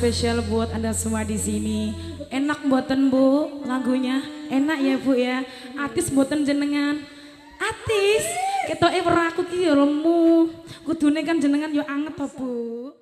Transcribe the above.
spesial buat Anda semua di sini. Enak buatan Bu lagunya? Enak ya Bu ya. Artis buatan jenengan. Artis, kita eh aku ki ya lemu. Kudune kan jenengan yo anget to Bu.